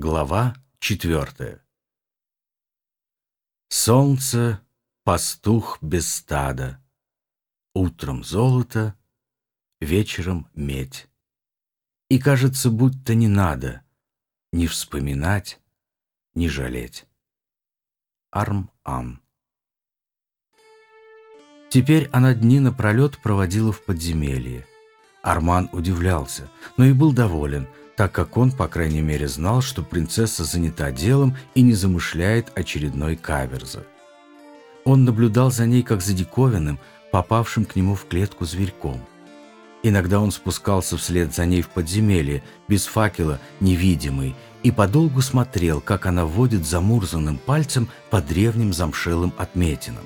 Глава четвертая Солнце, пастух без стада, Утром золото, вечером медь. И кажется, будто не надо Ни вспоминать, ни жалеть. Арм-Ан Теперь она дни напролет проводила в подземелье. Арман удивлялся, но и был доволен, так как он, по крайней мере, знал, что принцесса занята делом и не замышляет очередной каверза. Он наблюдал за ней как за диковинным, попавшим к нему в клетку зверьком. Иногда он спускался вслед за ней в подземелье, без факела, невидимый, и подолгу смотрел, как она водит замурзанным пальцем по древним замшелым отметинам.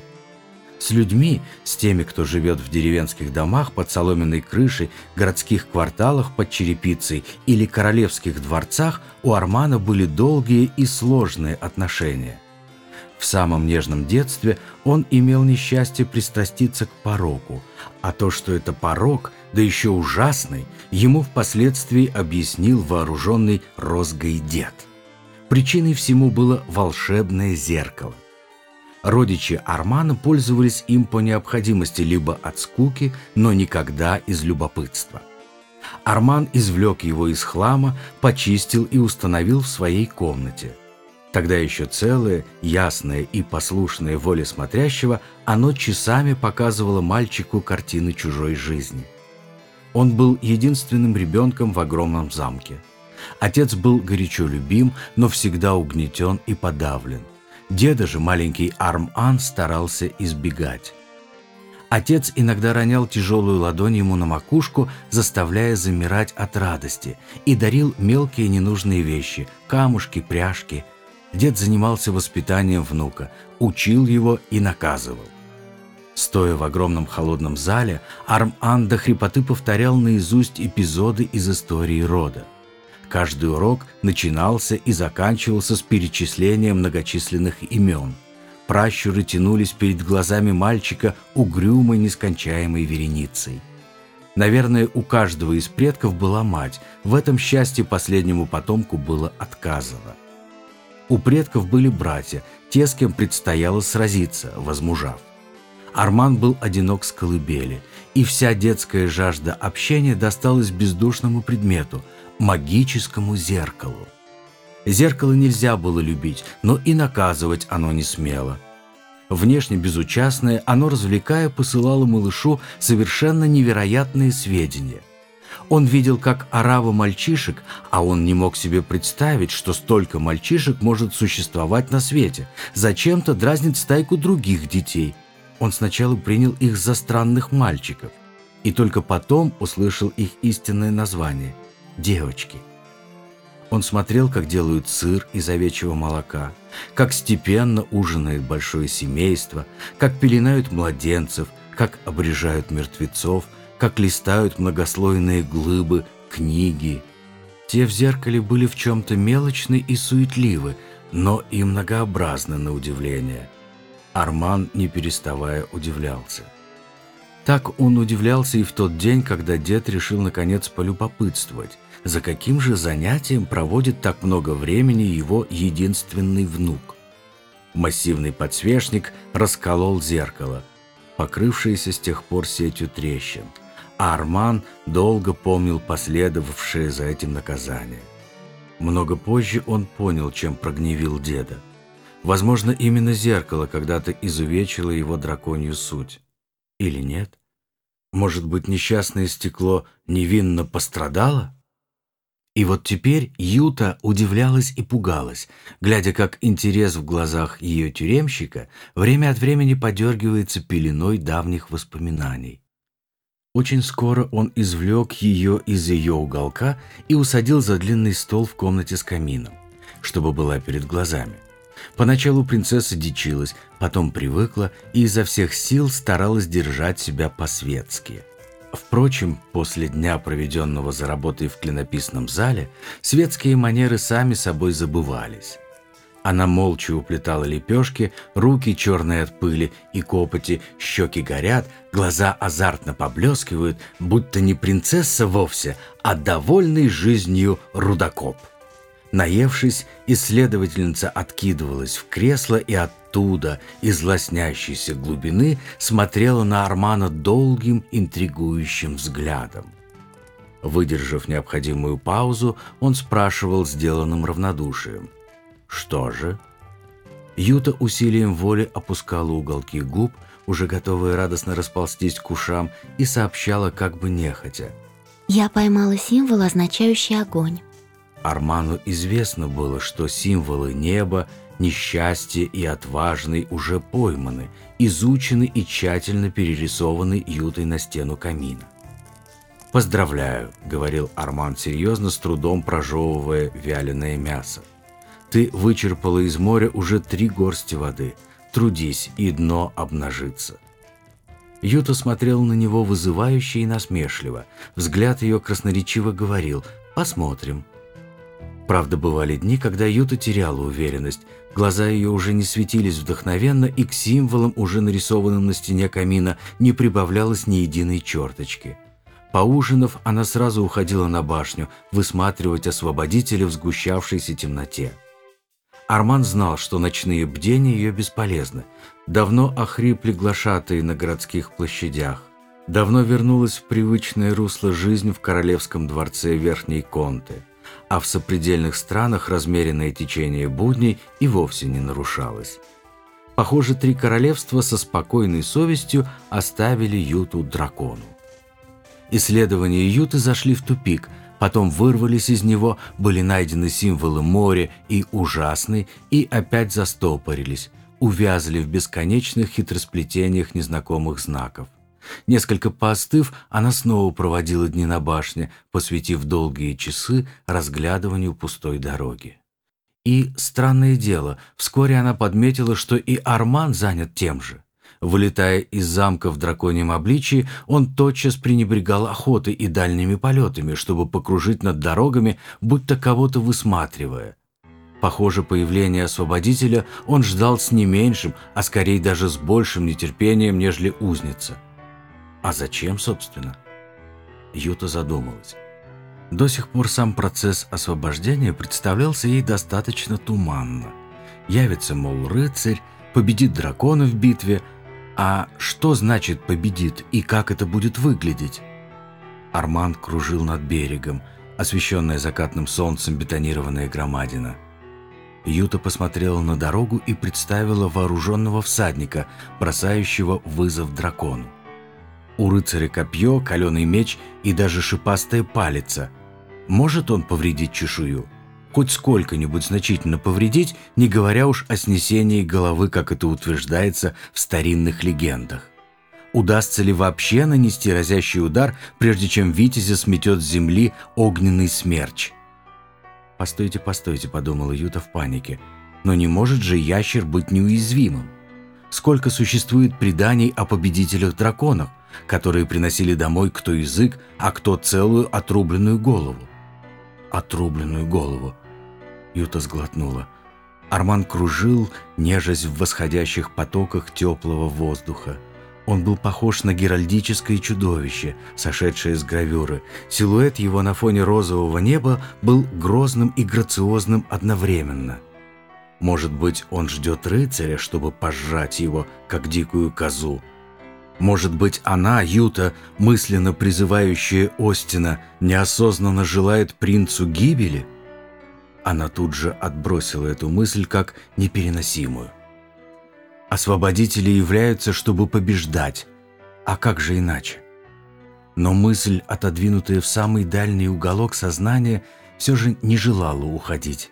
С людьми, с теми, кто живет в деревенских домах под соломенной крышей, городских кварталах под черепицей или королевских дворцах, у Армана были долгие и сложные отношения. В самом нежном детстве он имел несчастье пристраститься к пороку, а то, что это порок, да еще ужасный, ему впоследствии объяснил вооруженный розгой дед. Причиной всему было волшебное зеркало. Родичи Армана пользовались им по необходимости либо от скуки, но никогда из любопытства. Арман извлек его из хлама, почистил и установил в своей комнате. Тогда еще целое, ясное и послушное воле смотрящего, оно часами показывало мальчику картины чужой жизни. Он был единственным ребенком в огромном замке. Отец был горячо любим, но всегда угнетен и подавлен. Деда же маленький Арм-Ан старался избегать. Отец иногда ронял тяжелую ладонь ему на макушку, заставляя замирать от радости, и дарил мелкие ненужные вещи – камушки, пряжки. Дед занимался воспитанием внука, учил его и наказывал. Стоя в огромном холодном зале, Арм-Ан до хрипоты повторял наизусть эпизоды из истории рода. Каждый урок начинался и заканчивался с перечислением многочисленных имен. Пращуры тянулись перед глазами мальчика угрюмой нескончаемой вереницей. Наверное, у каждого из предков была мать, в этом счастье последнему потомку было отказано. У предков были братья, те, с кем предстояло сразиться, возмужав. Арман был одинок с колыбели, и вся детская жажда общения досталась бездушному предмету – магическому зеркалу. Зеркало нельзя было любить, но и наказывать оно не смело. Внешне безучастное, оно, развлекая, посылало малышу совершенно невероятные сведения. Он видел, как орава мальчишек, а он не мог себе представить, что столько мальчишек может существовать на свете. Зачем-то дразнит стайку других детей. Он сначала принял их за странных мальчиков, и только потом услышал их истинное название – девочки. Он смотрел, как делают сыр из овечьего молока, как степенно ужинает большое семейство, как пеленают младенцев, как обрежают мертвецов, как листают многослойные глыбы, книги. Те в зеркале были в чем-то мелочны и суетливы, но и многообразны на удивление. Арман, не переставая, удивлялся. Так он удивлялся и в тот день, когда дед решил наконец полюбопытствовать, за каким же занятием проводит так много времени его единственный внук. Массивный подсвечник расколол зеркало, покрывшееся с тех пор сетью трещин, а Арман долго помнил последовавшее за этим наказание. Много позже он понял, чем прогневил деда. Возможно, именно зеркало когда-то изувечило его драконью суть. Или нет? Может быть, несчастное стекло невинно пострадало? И вот теперь Юта удивлялась и пугалась, глядя, как интерес в глазах ее тюремщика время от времени подергивается пеленой давних воспоминаний. Очень скоро он извлек ее из ее уголка и усадил за длинный стол в комнате с камином, чтобы была перед глазами. Поначалу принцесса дичилась, потом привыкла и изо всех сил старалась держать себя по-светски. Впрочем, после дня, проведенного за работой в клинописном зале, светские манеры сами собой забывались. Она молча уплетала лепешки, руки черные от пыли и копоти, щеки горят, глаза азартно поблескивают, будто не принцесса вовсе, а довольный жизнью рудокоп. Наевшись, исследовательница откидывалась в кресло и оттуда, из лоснящейся глубины, смотрела на Армана долгим, интригующим взглядом. Выдержав необходимую паузу, он спрашивал сделанным равнодушием. «Что же?» Юта усилием воли опускала уголки губ, уже готовая радостно расползтись к ушам, и сообщала как бы нехотя. «Я поймала символ, означающий огонь». Арману известно было, что символы неба, несчастья и отважный уже пойманы, изучены и тщательно перерисованы Ютой на стену камина. «Поздравляю», — говорил Арман серьезно, с трудом прожевывая вяленое мясо. «Ты вычерпала из моря уже три горсти воды. Трудись, и дно обнажится». Юта смотрел на него вызывающе и насмешливо. Взгляд ее красноречиво говорил «Посмотрим». Правда, бывали дни, когда Юта теряла уверенность. Глаза ее уже не светились вдохновенно, и к символам, уже нарисованным на стене камина, не прибавлялось ни единой черточки. Поужинав, она сразу уходила на башню, высматривать освободителя в сгущавшейся темноте. Арман знал, что ночные бдения ее бесполезны. Давно охрипли глашатые на городских площадях. Давно вернулась в привычное русло жизнь в королевском дворце Верхней Конты. А в сопредельных странах размеренное течение будней и вовсе не нарушалось. Похоже, три королевства со спокойной совестью оставили Юту дракону. Исследования Юты зашли в тупик, потом вырвались из него, были найдены символы моря и ужасный, и опять застопорились, увязли в бесконечных хитросплетениях незнакомых знаков. Несколько поостыв, она снова проводила дни на башне, посвятив долгие часы разглядыванию пустой дороги. И, странное дело, вскоре она подметила, что и Арман занят тем же. Вылетая из замка в драконьем обличии, он тотчас пренебрегал охотой и дальними полетами, чтобы покружить над дорогами, будто кого-то высматривая. Похоже, появление освободителя он ждал с не меньшим, а скорее даже с большим нетерпением, нежели узница. А зачем, собственно? Юта задумалась. До сих пор сам процесс освобождения представлялся ей достаточно туманно. Явится, мол, рыцарь, победит дракона в битве, а что значит победит и как это будет выглядеть? Арман кружил над берегом, освещенная закатным солнцем бетонированная громадина. Юта посмотрела на дорогу и представила вооруженного всадника, бросающего вызов дракону. У рыцаря копье, каленый меч и даже шипастая палица. Может он повредить чешую? хоть сколько-нибудь значительно повредить, не говоря уж о снесении головы, как это утверждается в старинных легендах. Удастся ли вообще нанести разящий удар, прежде чем Витязя сметет с земли огненный смерч? «Постойте, постойте», — подумала Юта в панике. «Но не может же ящер быть неуязвимым? Сколько существует преданий о победителях драконов, которые приносили домой кто язык, а кто целую отрубленную голову? Отрубленную голову. Юта сглотнула. Арман кружил, нежась в восходящих потоках теплого воздуха. Он был похож на геральдическое чудовище, сошедшее с гравюры. Силуэт его на фоне розового неба был грозным и грациозным одновременно. Может быть, он ждет рыцаря, чтобы пожрать его, как дикую козу. Может быть, она, Юта, мысленно призывающая Остина, неосознанно желает принцу гибели? Она тут же отбросила эту мысль как непереносимую. Освободители являются, чтобы побеждать. А как же иначе? Но мысль, отодвинутая в самый дальний уголок сознания, все же не желала уходить.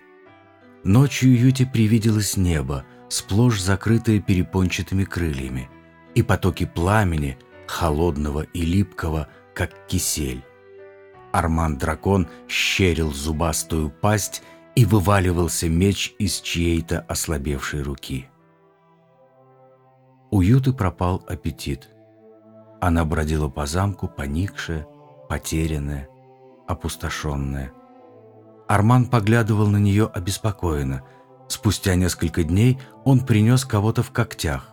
Ночью Юте привиделось небо, сплошь закрытое перепончатыми крыльями, и потоки пламени, холодного и липкого, как кисель. Арман-дракон щерил зубастую пасть и вываливался меч из чьей-то ослабевшей руки. У Юты пропал аппетит. Она бродила по замку, поникшая, потерянная, опустошенная. Арман поглядывал на нее обеспокоенно. Спустя несколько дней он принес кого-то в когтях.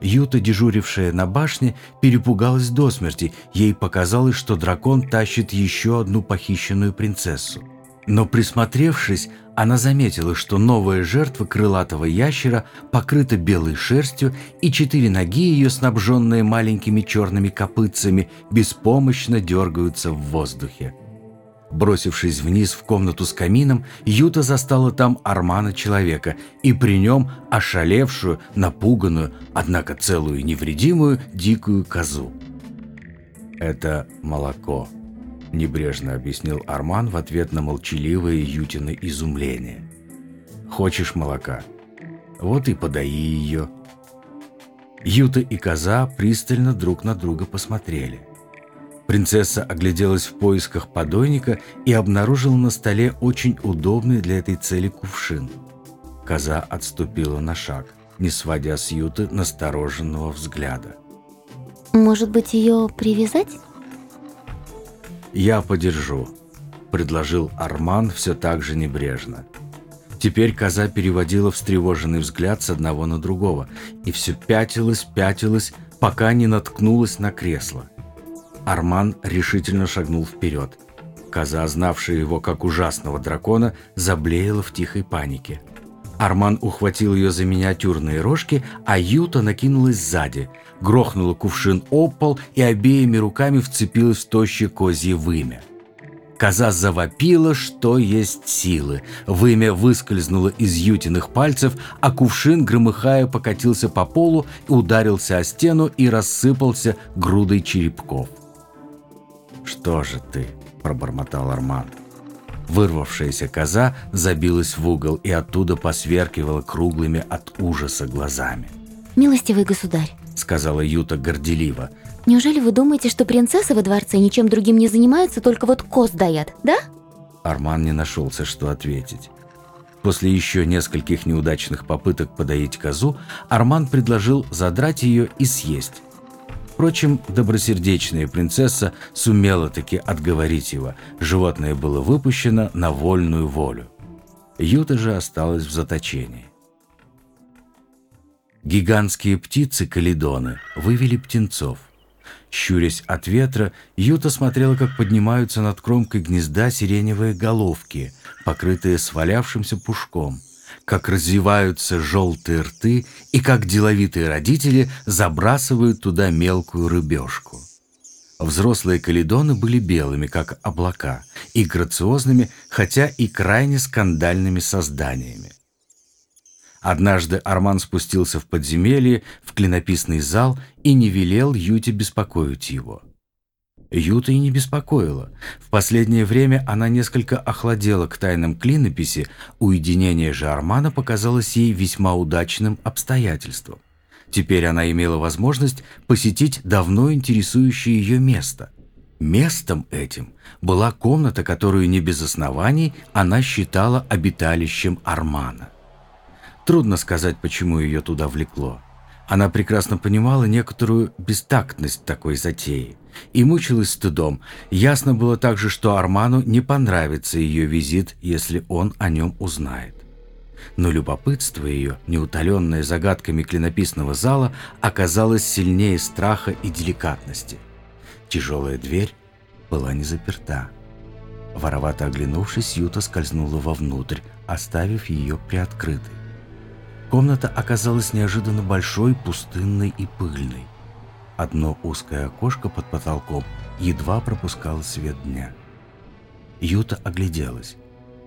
Юта, дежурившая на башне, перепугалась до смерти. Ей показалось, что дракон тащит еще одну похищенную принцессу. Но присмотревшись, она заметила, что новая жертва крылатого ящера покрыта белой шерстью, и четыре ноги ее, снабженные маленькими черными копытцами, беспомощно дергаются в воздухе. Бросившись вниз в комнату с камином, Юта застала там Армана человека и при нем ошалевшую, напуганную, однако целую и невредимую, дикую козу. «Это молоко», — небрежно объяснил Арман в ответ на молчаливое Ютино изумление. «Хочешь молока? Вот и подаи ее». Юта и коза пристально друг на друга посмотрели. Принцесса огляделась в поисках подойника и обнаружила на столе очень удобный для этой цели кувшин. Коза отступила на шаг, не сводя с Юты настороженного взгляда. Может быть, ее привязать? «Я подержу», — предложил Арман все так же небрежно. Теперь коза переводила встревоженный взгляд с одного на другого и все пятилась, пятилась, пока не наткнулась на кресло. Арман решительно шагнул вперед. Коза, знавшая его как ужасного дракона, заблеяла в тихой панике. Арман ухватил ее за миниатюрные рожки, а Юта накинулась сзади, грохнула кувшин об пол и обеими руками вцепилась в тощее козье вымя. Коза завопила, что есть силы. Вымя выскользнуло из Ютиных пальцев, а кувшин, громыхая, покатился по полу, ударился о стену и рассыпался грудой черепков. «Что же ты?» – пробормотал Арман. Вырвавшаяся коза забилась в угол и оттуда посверкивала круглыми от ужаса глазами. «Милостивый государь», – сказала Юта горделиво. «Неужели вы думаете, что принцессы во дворце ничем другим не занимаются, только вот коз даят, да?» Арман не нашелся, что ответить. После еще нескольких неудачных попыток подоить козу, Арман предложил задрать ее и съесть. Впрочем, добросердечная принцесса сумела таки отговорить его. Животное было выпущено на вольную волю. Юта же осталась в заточении. Гигантские птицы-каледоны вывели птенцов. Щурясь от ветра, Юта смотрела, как поднимаются над кромкой гнезда сиреневые головки, покрытые свалявшимся пушком – как развиваются желтые рты и как деловитые родители забрасывают туда мелкую рыбешку. Взрослые каледоны были белыми, как облака, и грациозными, хотя и крайне скандальными созданиями. Однажды Арман спустился в подземелье, в клинописный зал и не велел Юте беспокоить его. Юта и не беспокоила. В последнее время она несколько охладела к тайнам клинописи, уединение же Армана показалось ей весьма удачным обстоятельством. Теперь она имела возможность посетить давно интересующее ее место. Местом этим была комната, которую не без оснований она считала обиталищем Армана. Трудно сказать, почему ее туда влекло. Она прекрасно понимала некоторую бестактность такой затеи – и мучилась стыдом. Ясно было также, что Арману не понравится ее визит, если он о нем узнает. Но любопытство ее, неутоленное загадками клинописного зала, оказалось сильнее страха и деликатности. Тяжелая дверь была не заперта. Воровато оглянувшись, Юта скользнула вовнутрь, оставив ее приоткрытой. Комната оказалась неожиданно большой, пустынной и пыльной. Одно узкое окошко под потолком едва пропускало свет дня. Юта огляделась.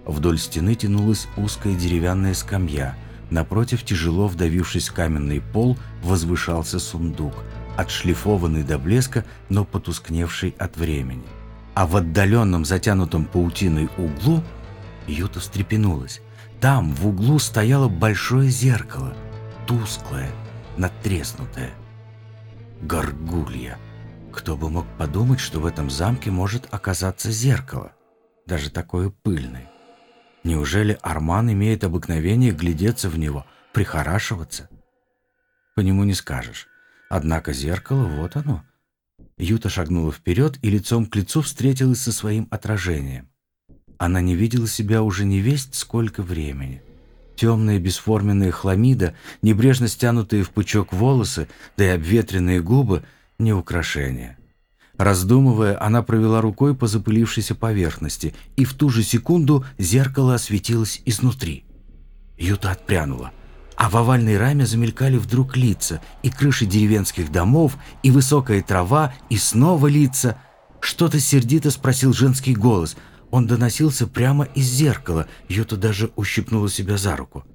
Вдоль стены тянулась узкая деревянная скамья. Напротив, тяжело вдавившись в каменный пол, возвышался сундук, отшлифованный до блеска, но потускневший от времени. А в отдаленном затянутом паутиной углу Юта встрепенулась. Там, в углу, стояло большое зеркало, тусклое, надтреснутое. Горгулья. Кто бы мог подумать, что в этом замке может оказаться зеркало, даже такое пыльное. Неужели Арман имеет обыкновение глядеться в него, прихорашиваться? По нему не скажешь. Однако зеркало, вот оно. Юта шагнула вперед и лицом к лицу встретилась со своим отражением. Она не видела себя уже не весть сколько времени. Темная бесформенная хламида, небрежно стянутые в пучок волосы, да и обветренные губы — не украшения. Раздумывая, она провела рукой по запылившейся поверхности, и в ту же секунду зеркало осветилось изнутри. Юта отпрянула, а в овальной раме замелькали вдруг лица, и крыши деревенских домов, и высокая трава, и снова лица. Что-то сердито спросил женский голос. Он доносился прямо из зеркала, Юта даже ущипнула себя за руку.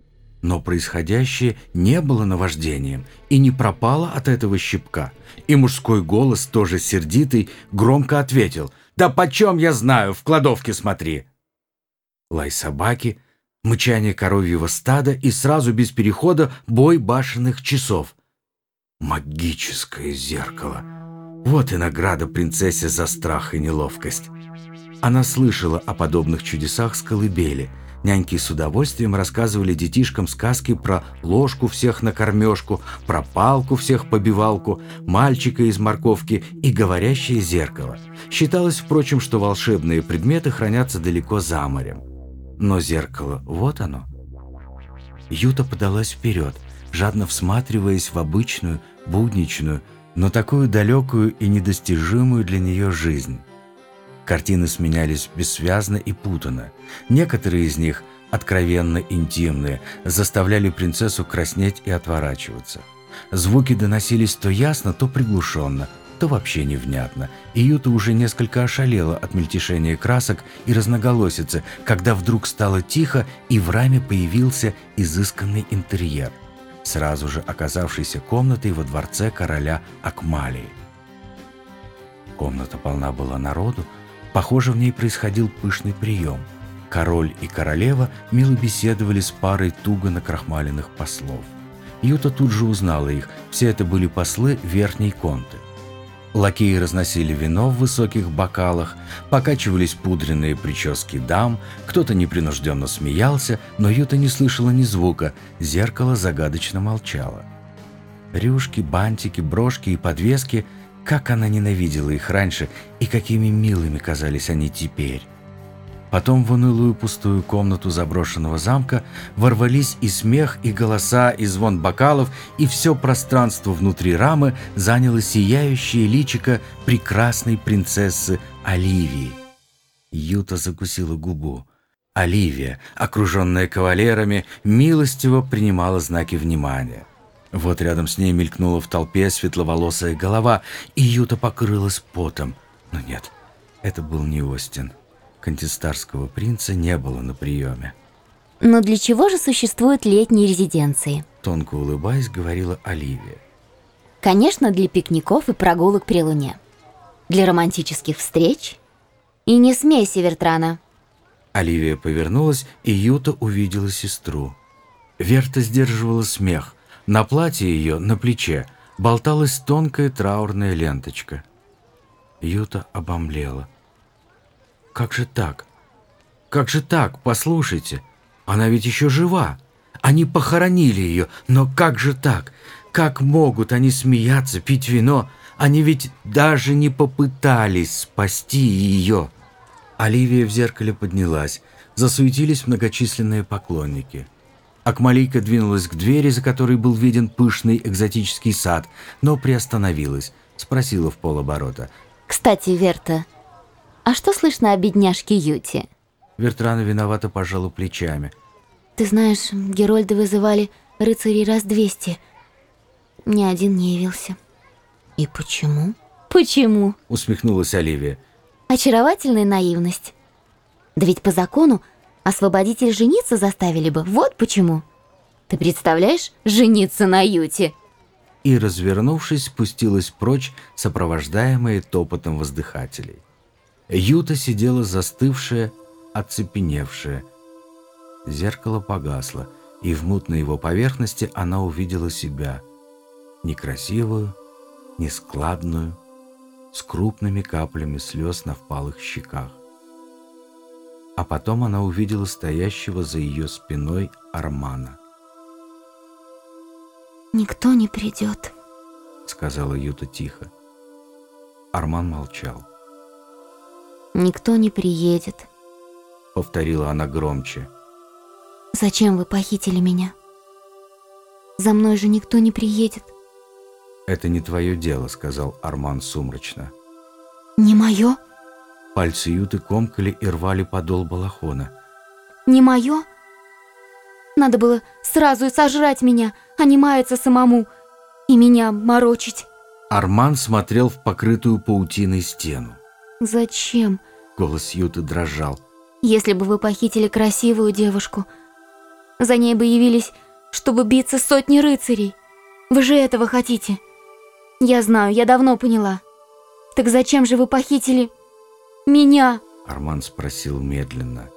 Но происходящее не было наваждением и не пропало от этого щипка. И мужской голос, тоже сердитый, громко ответил «Да почем я знаю, в кладовке смотри!» Лай собаки, мычание коровьего стада и сразу без перехода бой башенных часов. Магическое зеркало. Вот и награда принцессе за страх и неловкость. Она слышала о подобных чудесах с колыбели – Няньки с удовольствием рассказывали детишкам сказки про ложку всех на кормежку, про палку всех побивалку, мальчика из морковки и говорящее зеркало. Считалось, впрочем, что волшебные предметы хранятся далеко за морем. Но зеркало, вот оно. Юта подалась вперед, жадно всматриваясь в обычную, будничную, но такую далекую и недостижимую для нее жизнь. Картины сменялись бессвязно и путанно. Некоторые из них, откровенно интимные, заставляли принцессу краснеть и отворачиваться. Звуки доносились то ясно, то приглушенно, то вообще невнятно, и Юта уже несколько ошалела от мельтешения красок и разноголосицы, когда вдруг стало тихо, и в раме появился изысканный интерьер, сразу же оказавшийся комнатой во дворце короля Акмалии. Комната полна была народу, Похоже, в ней происходил пышный прием. Король и королева мило беседовали с парой туго накрахмаленных послов. Юта тут же узнала их, все это были послы верхней конты. Лакеи разносили вино в высоких бокалах, покачивались пудренные прически дам, кто-то непринужденно смеялся, но Юта не слышала ни звука, зеркало загадочно молчало. Рюшки, бантики, брошки и подвески как она ненавидела их раньше, и какими милыми казались они теперь. Потом в унылую пустую комнату заброшенного замка ворвались и смех, и голоса, и звон бокалов, и все пространство внутри рамы заняло сияющее личико прекрасной принцессы Оливии. Юта закусила губу. Оливия, окруженная кавалерами, милостиво принимала знаки внимания. Вот рядом с ней мелькнула в толпе светловолосая голова, и Юта покрылась потом. Но нет, это был не Остин. Контестарского принца не было на приеме. Но для чего же существуют летние резиденции? Тонко улыбаясь, говорила Оливия. Конечно, для пикников и прогулок при луне. Для романтических встреч. И не смейся, Вертрана. Оливия повернулась, и Юта увидела сестру. Верта сдерживала смех. На платье ее, на плече, болталась тонкая траурная ленточка. Юта обомлела. «Как же так? Как же так? Послушайте, она ведь еще жива. Они похоронили ее, но как же так? Как могут они смеяться, пить вино? Они ведь даже не попытались спасти ее». Оливия в зеркале поднялась. Засуетились многочисленные поклонники – Акмалейка двинулась к двери, за которой был виден пышный экзотический сад, но приостановилась, спросила в полоборота. «Кстати, Верта, а что слышно о бедняжке Юти?» Вертрана виновато пожала плечами. «Ты знаешь, Герольды вызывали рыцарей раз двести. Ни один не явился». «И почему?» «Почему?» — усмехнулась Оливия. «Очаровательная наивность. Да ведь по закону Освободитель жениться заставили бы, вот почему. Ты представляешь, жениться на Юте?» И, развернувшись, спустилась прочь, сопровождаемая топотом воздыхателей. Юта сидела застывшая, оцепеневшая. Зеркало погасло, и в мутной его поверхности она увидела себя. Некрасивую, нескладную, с крупными каплями слез на впалых щеках а потом она увидела стоящего за ее спиной Армана. «Никто не придет», — сказала Юта тихо. Арман молчал. «Никто не приедет», — повторила она громче. «Зачем вы похитили меня? За мной же никто не приедет». «Это не твое дело», — сказал Арман сумрачно. Не мое? Пальцы Юты комкали и рвали подол балахона. Не мое? Надо было сразу и сожрать меня, а не маяться самому и меня морочить. Арман смотрел в покрытую паутиной стену. Зачем? Голос Юты дрожал. Если бы вы похитили красивую девушку, за ней бы явились, чтобы биться сотни рыцарей. Вы же этого хотите. Я знаю, я давно поняла. Так зачем же вы похитили меня? Арман спросил медленно.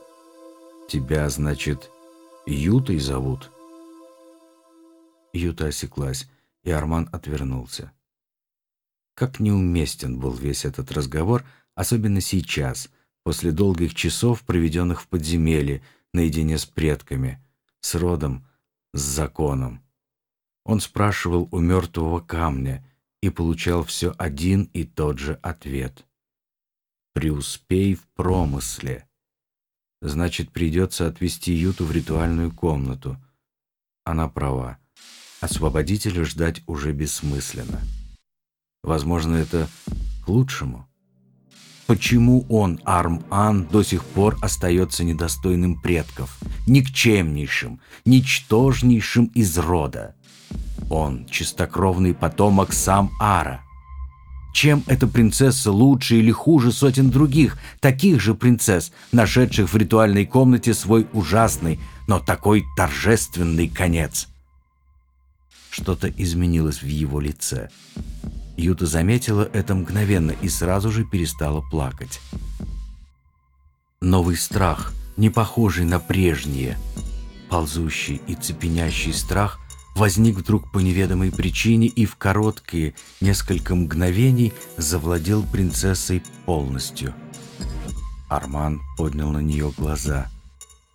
Тебя, значит, Ютой зовут? Юта осеклась, и Арман отвернулся. Как неуместен был весь этот разговор, особенно сейчас, после долгих часов, проведенных в подземелье, наедине с предками, с родом, с законом. Он спрашивал у мертвого камня и получал все один и тот же ответ. «Преуспей в промысле». Значит, придется отвезти Юту в ритуальную комнату. Она права. Освободителя ждать уже бессмысленно. Возможно, это к лучшему. Почему он, Арм-Ан, до сих пор остается недостойным предков, никчемнейшим, ничтожнейшим из рода? Он — чистокровный потомок сам Ара. Чем эта принцесса лучше или хуже сотен других, таких же принцесс, нашедших в ритуальной комнате свой ужасный, но такой торжественный конец? Что-то изменилось в его лице. Юта заметила это мгновенно и сразу же перестала плакать. Новый страх, не похожий на прежние, ползущий и цепенящий страх, возник вдруг по неведомой причине и в короткие несколько мгновений завладел принцессой полностью. Арман поднял на нее глаза,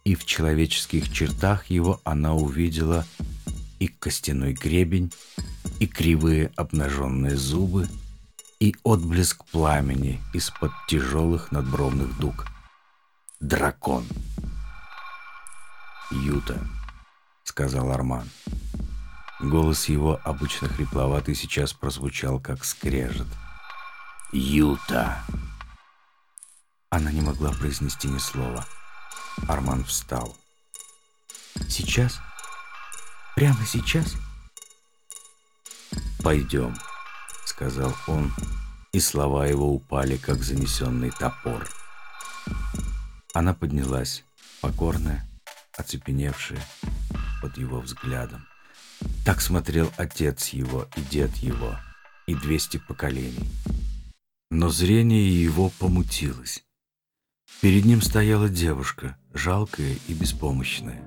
и в человеческих чертах его она увидела и костяной гребень, и кривые обнаженные зубы, и отблеск пламени из-под тяжелых надбровных дуг. Дракон. «Юта», — сказал Арман. Голос его, обычно хрипловатый, сейчас прозвучал как скрежет. «Юта!» Она не могла произнести ни слова. Арман встал. «Сейчас? Прямо сейчас?» «Пойдем», — сказал он, и слова его упали, как занесенный топор. Она поднялась, покорная, оцепеневшая под его взглядом. Так смотрел отец его и дед его, и двести поколений. Но зрение его помутилось. Перед ним стояла девушка, жалкая и беспомощная.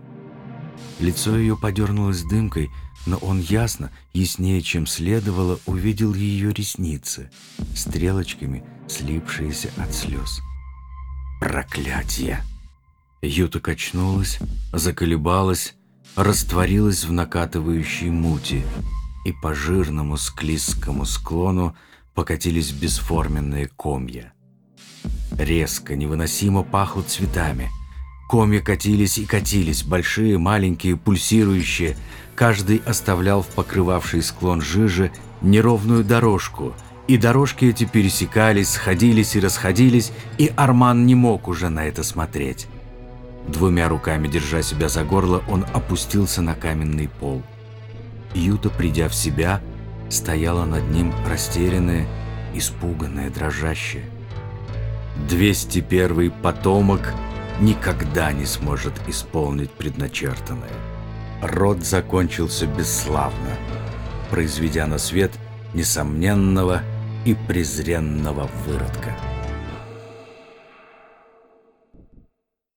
Лицо ее подернулось дымкой, но он ясно, яснее, чем следовало, увидел ее ресницы, стрелочками слипшиеся от слез. Проклятие! Юта качнулась, заколебалась, растворилась в накатывающей мути, и по жирному склизкому склону покатились бесформенные комья. Резко, невыносимо пахло цветами. Комья катились и катились, большие, маленькие, пульсирующие. Каждый оставлял в покрывавший склон жижи неровную дорожку, и дорожки эти пересекались, сходились и расходились, и Арман не мог уже на это смотреть. Двумя руками, держа себя за горло, он опустился на каменный пол. Юта, придя в себя, стояла над ним растерянная, испуганная, дрожащая. 201 потомок никогда не сможет исполнить предначертанное. Род закончился бесславно, произведя на свет несомненного и презренного выродка.